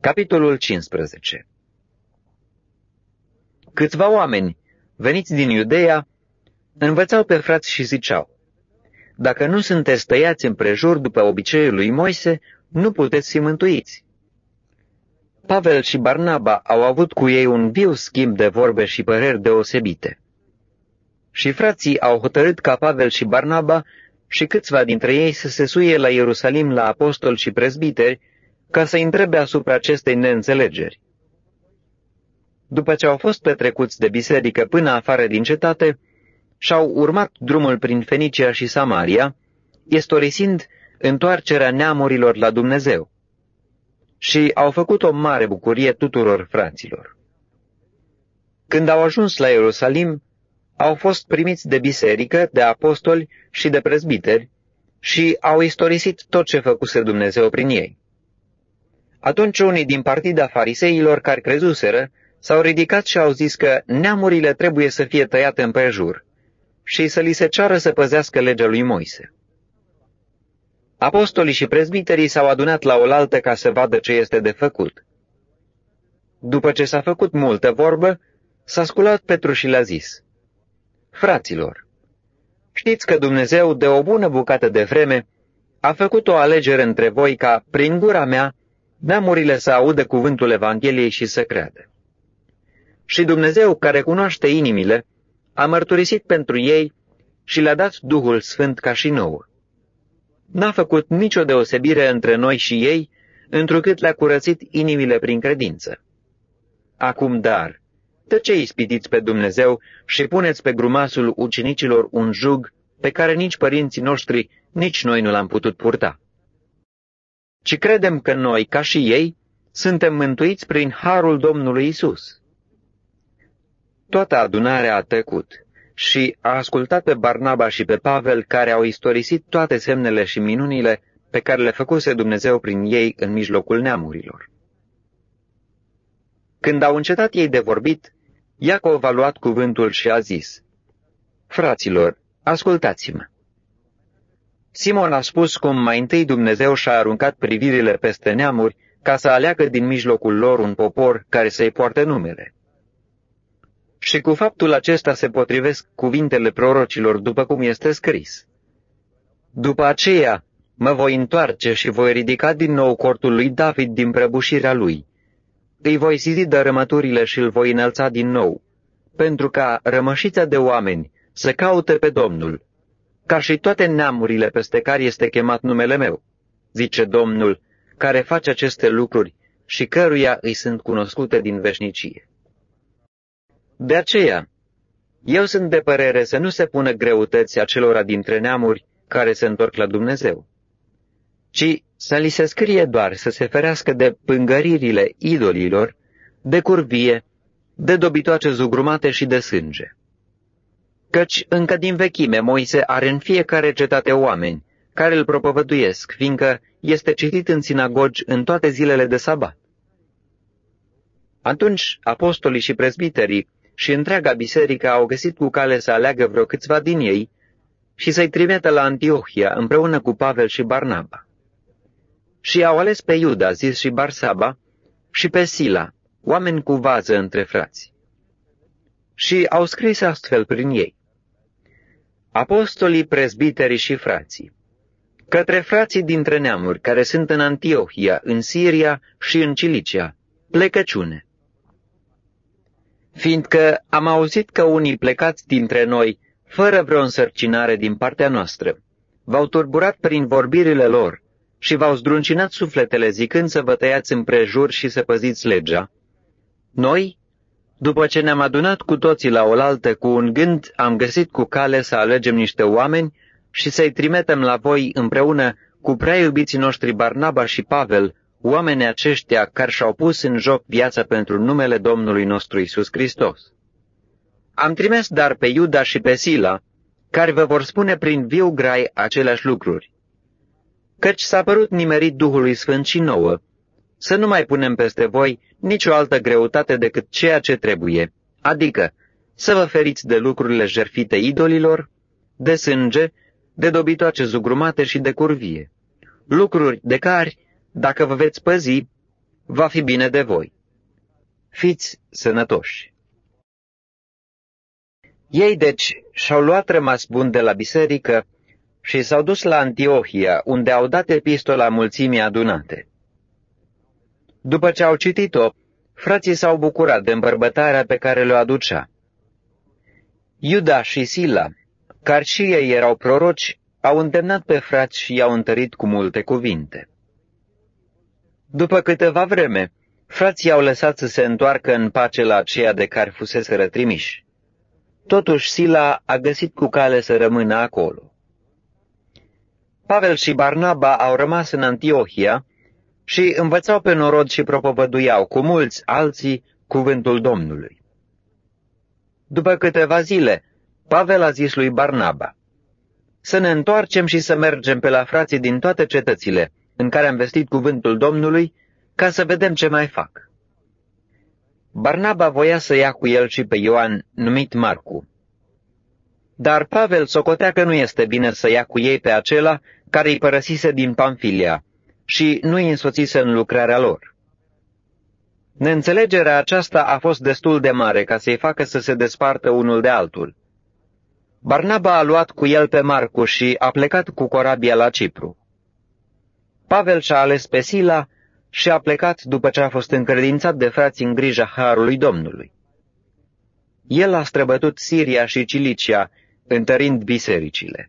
Capitolul 15 Câțiva oameni, veniți din Iudeea, învățau pe frați și ziceau, Dacă nu sunteți tăiați împrejur după obiceiul lui Moise, nu puteți fi mântuiți. Pavel și Barnaba au avut cu ei un viu schimb de vorbe și păreri deosebite. Și frații au hotărât ca Pavel și Barnaba și câțiva dintre ei să se suie la Ierusalim la apostoli și prezbiteri ca să întrebe asupra acestei neînțelegeri. După ce au fost petrecuți de biserică până afară din cetate, și-au urmat drumul prin Fenicia și Samaria, istorisind întoarcerea neamurilor la Dumnezeu. Și au făcut o mare bucurie tuturor fraților. Când au ajuns la Ierusalim, au fost primiți de biserică, de apostoli și de prezbiteri și au istorisit tot ce făcuse Dumnezeu prin ei. Atunci unii din partida fariseilor care crezuseră s-au ridicat și au zis că neamurile trebuie să fie tăiate în prejur și să li se ceară să păzească legea lui Moise. Apostolii și prezbiterii s-au adunat la oaltă ca să vadă ce este de făcut. După ce s-a făcut multă vorbă, s-a sculat Petru și le-a zis, Fraților, știți că Dumnezeu, de o bună bucată de vreme, a făcut o alegere între voi ca, prin gura mea, neamurile să audă cuvântul Evangheliei și să creadă. Și Dumnezeu, care cunoaște inimile, a mărturisit pentru ei și le-a dat Duhul Sfânt ca și nouă. N-a făcut nicio deosebire între noi și ei, întrucât le-a curățit inimile prin credință. Acum, dar, de ce ispitiți pe Dumnezeu și puneți pe grumasul ucenicilor un jug pe care nici părinții noștri, nici noi nu l-am putut purta? Ci credem că noi, ca și ei, suntem mântuiți prin harul Domnului Isus. Toată adunarea a tăcut și a ascultat pe Barnaba și pe Pavel, care au istorisit toate semnele și minunile pe care le făcuse Dumnezeu prin ei în mijlocul neamurilor. Când au încetat ei de vorbit, Iacov a luat cuvântul și a zis, Fraților, ascultați-mă! Simon a spus cum mai întâi Dumnezeu și-a aruncat privirile peste neamuri ca să aleagă din mijlocul lor un popor care să-i poarte numele. Și cu faptul acesta se potrivesc cuvintele prorocilor după cum este scris. După aceea mă voi întoarce și voi ridica din nou cortul lui David din prăbușirea lui. Îi voi sizi dărâmăturile și îl voi înălța din nou, pentru ca rămășița de oameni să caute pe Domnul, ca și toate neamurile peste care este chemat numele meu, zice Domnul, care face aceste lucruri și căruia îi sunt cunoscute din veșnicie. De aceea, eu sunt de părere să nu se pună greutăți acelora dintre neamuri care se întorc la Dumnezeu, ci să li se scrie doar să se ferească de pângăririle idolilor, de curvie, de dobitoace zugrumate și de sânge. Căci încă din vechime Moise are în fiecare cetate oameni care îl propovăduiesc, fiindcă este citit în sinagogi în toate zilele de sabat. Atunci apostolii și prezbiterii și întreaga biserică au găsit cu cale să aleagă vreo câțiva din ei și să-i trimită la Antiohia împreună cu Pavel și Barnaba. Și au ales pe Iuda, zis și Barsaba, și pe Sila, oameni cu vază între frați. Și au scris astfel prin ei. Apostolii, prezbiterii și frații, către frații dintre neamuri care sunt în Antiohia, în Siria și în Cilicia, plecăciune. Fiindcă am auzit că unii plecați dintre noi, fără vreo însărcinare din partea noastră, v-au turburat prin vorbirile lor și v-au zdruncinat sufletele zicând să vă tăiați împrejur și să păziți legea, noi, după ce ne-am adunat cu toții la oaltă cu un gând, am găsit cu cale să alegem niște oameni și să-i trimitem la voi împreună cu prea iubiții noștri Barnaba și Pavel, oamenii aceștia care și-au pus în joc viața pentru numele Domnului nostru Isus Hristos. Am trimis dar pe Iuda și pe Sila, care vă vor spune prin viu grai aceleași lucruri. Căci s-a părut nimerit Duhului Sfânt și nouă, să nu mai punem peste voi nicio altă greutate decât ceea ce trebuie, adică să vă feriți de lucrurile jerfite idolilor, de sânge, de dobitoace zugrumate și de curvie, lucruri de care dacă vă veți păzi, va fi bine de voi. Fiți sănătoși! Ei, deci, și-au luat rămas bun de la biserică și s-au dus la Antiohia, unde au dat epistola mulțimii adunate. După ce au citit-o, frații s-au bucurat de îmbărbătarea pe care le-o aducea. Iuda și Sila, care și ei erau proroci, au îndemnat pe frați și i-au întărit cu multe cuvinte. După câteva vreme, frații au lăsat să se întoarcă în pace la aceea de care fusese rătrimiși. Totuși Sila a găsit cu cale să rămână acolo. Pavel și Barnaba au rămas în Antiohia și învățau pe norod și propovăduiau cu mulți alții cuvântul Domnului. După câteva zile, Pavel a zis lui Barnaba, Să ne întoarcem și să mergem pe la frații din toate cetățile în care am vestit cuvântul Domnului, ca să vedem ce mai fac. Barnaba voia să ia cu el și pe Ioan, numit Marcu. Dar Pavel socotea că nu este bine să ia cu ei pe acela care îi părăsise din Pamfilia și nu îi însoțise în lucrarea lor. Neînțelegerea aceasta a fost destul de mare ca să-i facă să se despartă unul de altul. Barnaba a luat cu el pe Marcu și a plecat cu corabia la Cipru. Pavel și-a ales pe Sila și a plecat după ce a fost încredințat de frați în grija Harului Domnului. El a străbătut Siria și Cilicia, întărind bisericile.